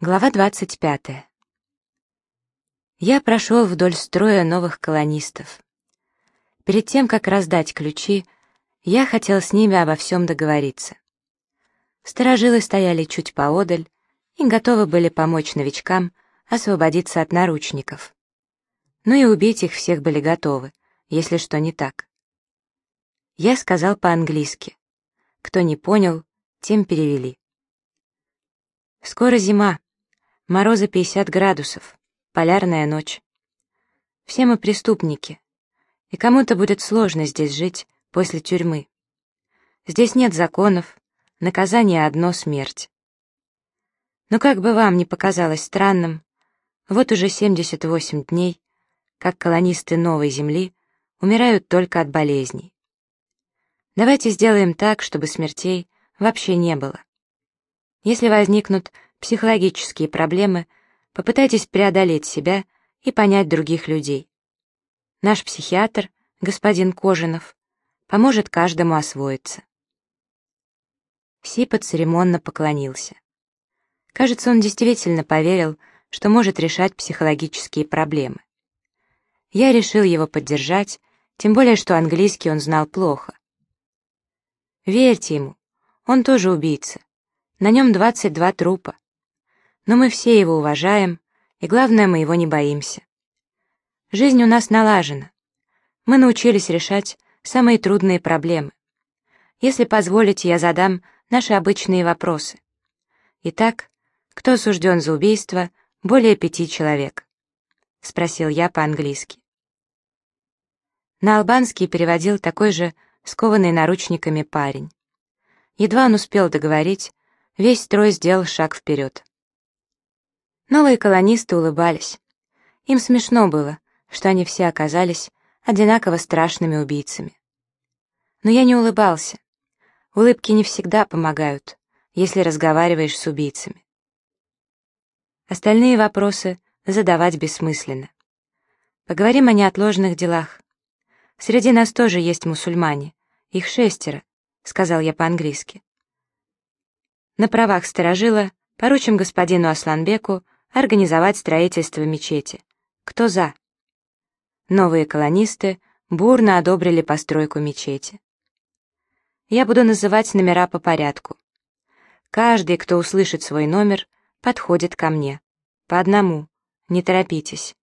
Глава 25. Я прошел вдоль строя новых колонистов. Перед тем, как раздать ключи, я хотел с ними обо всем договориться. Сторожилы стояли чуть поодаль и готовы были помочь новичкам освободиться от наручников. Ну и убить их всех были готовы, если что не так. Я сказал по-английски. Кто не понял, тем перевели. Скоро зима, Морозы 50 градусов, полярная ночь. Все мы преступники, и кому-то будет сложно здесь жить после тюрьмы. Здесь нет законов, наказание одно — смерть. Но как бы вам ни показалось странным, вот уже 78 дней, как колонисты новой Земли умирают только от болезней. Давайте сделаем так, чтобы смертей вообще не было. Если возникнут психологические проблемы, попытайтесь преодолеть себя и понять других людей. Наш психиатр, господин Кожинов, поможет каждому освоиться. Сипа церемонно поклонился. Кажется, он действительно поверил, что может решать психологические проблемы. Я решил его поддержать, тем более, что английский он знал плохо. Верьте ему, он тоже убийца. На нем 22 трупа. Но мы все его уважаем, и главное, мы его не боимся. Жизнь у нас налажена. Мы научились решать самые трудные проблемы. Если позволите, я задам наши обычные вопросы. Итак, кто осужден за убийство более пяти человек? Спросил я по-английски. На албанский переводил такой же скованный наручниками парень. Едва он успел договорить, весь строй сделал шаг вперед. Новые колонисты улыбались. Им смешно было, что они все оказались одинаково страшными убийцами. Но я не улыбался. Улыбки не всегда помогают, если разговариваешь с убийцами. Остальные вопросы задавать бессмысленно. Поговорим о неотложных делах. Среди нас тоже есть мусульмане. Их шестеро, сказал я по-английски. На правах сторожила поручим господину Асланбеку организовать строительство мечети. Кто за? Новые колонисты бурно одобрили постройку мечети. Я буду называть номера по порядку. Каждый, кто услышит свой номер, подходит ко мне. По одному. Не торопитесь.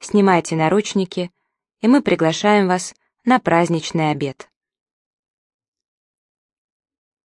Снимайте наручники, и мы приглашаем вас на праздничный обед.